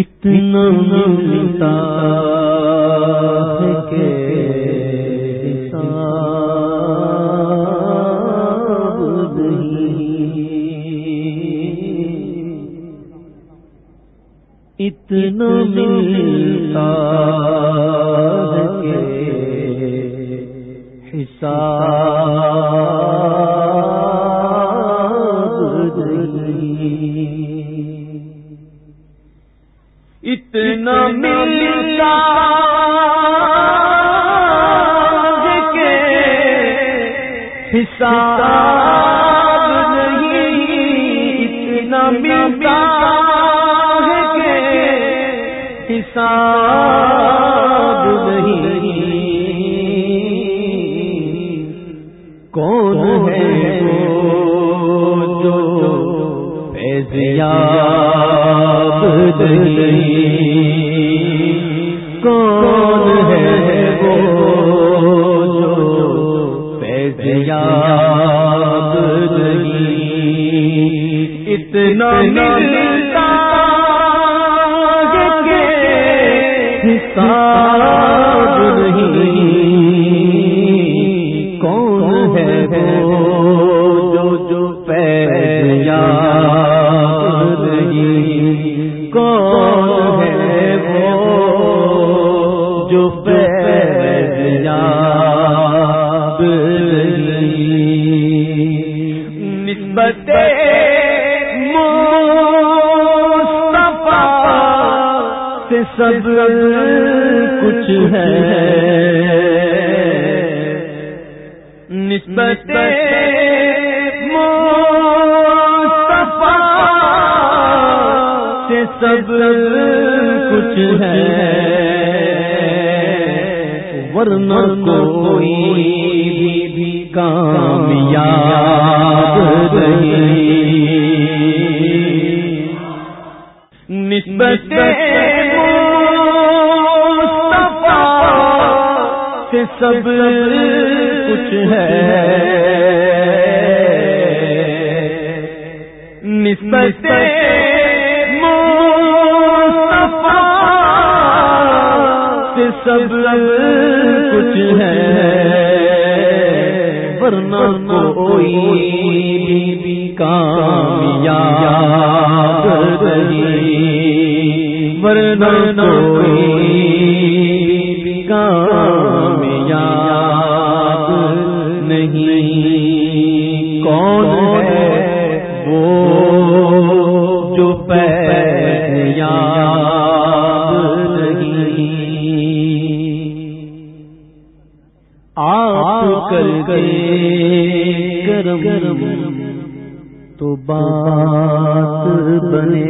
اتنا ملتا ہے کہ حساب نہیں۔ اتنا ملتا ہے کہ حساب اتنا ملتا کہ حساب نہیں اتنا ملتا کہ حساب نہیں۔ کون ہے وہ نہیں؟ اتنا ملتا ہے کہ حساب جو فیضیاب نسبت سے سب کچھ ہے نسبت سے سب کچھ ہے۔ ورنہ کوئی بھی کامیاب نہیں۔ نسبت سے سب کچھ ہے۔ نسبت سب کچھ ہے۔ ورنہ کوئی بھی کامیاب نہیں۔ ورنہ کوئی بھی کامیاب نہیں۔ کون کر گئے گرم گرم تو بات بنے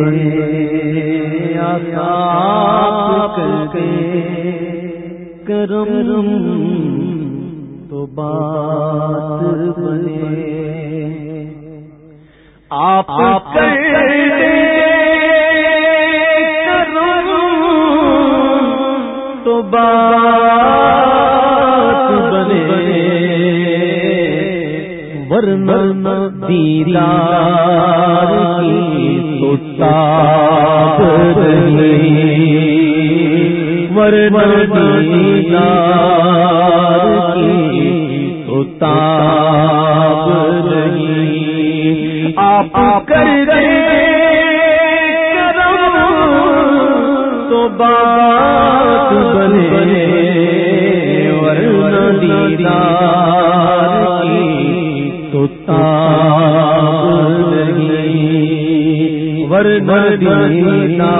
آپ کر گئے گرم تو بات بنے آپ کر تو بات ورنہ دیدار کی تو تاب نہیں ورنہ دیدار کی تو تاب نہیں آپ کر تو بات بنے۔ ورنہ دیدار نہیں ورنہ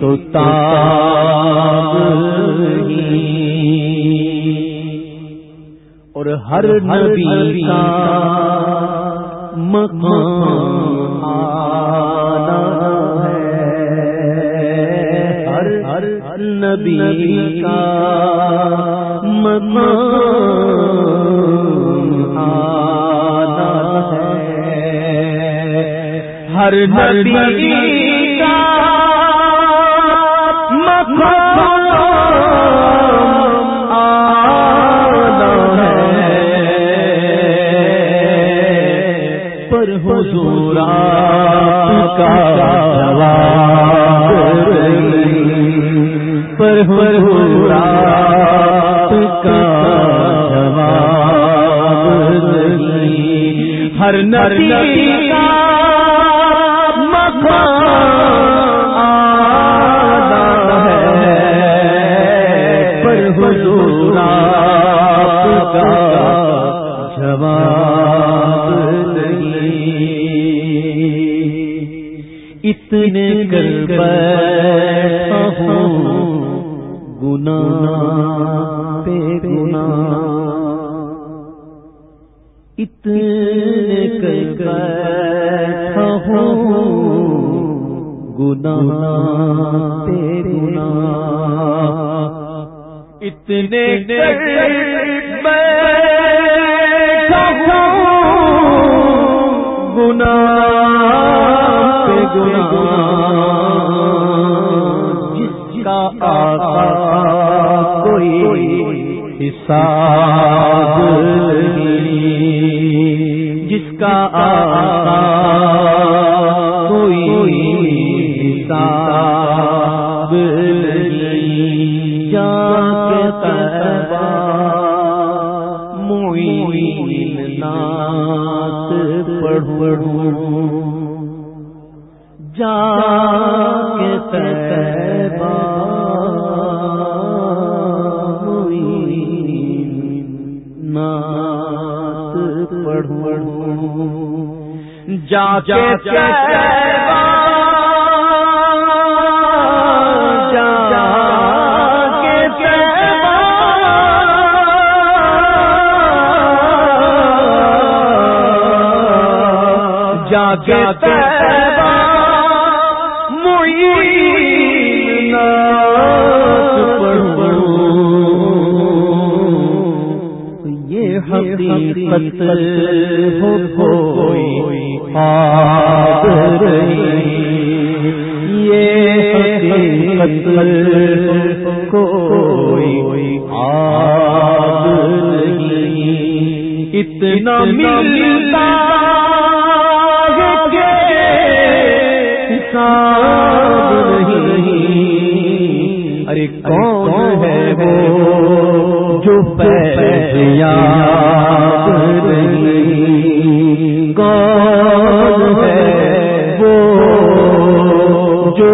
تو اور ہر نبی کا مقام ہر نبی کا مقام آنا ہے۔ ہر نبی پر کا ہر نبی کا گنا پہ گنا اتنے گنا پہ گنا اتنے گنا جس کا کوئی حساب جس کا کوئی حساب جا کے موئی نات جا جا جا جا جا جا حقیقت ہو کوئی یہ حقیقت کوئی اتنا ملتا ارے کون ہے وہ جو پیا کون ہے وہ جو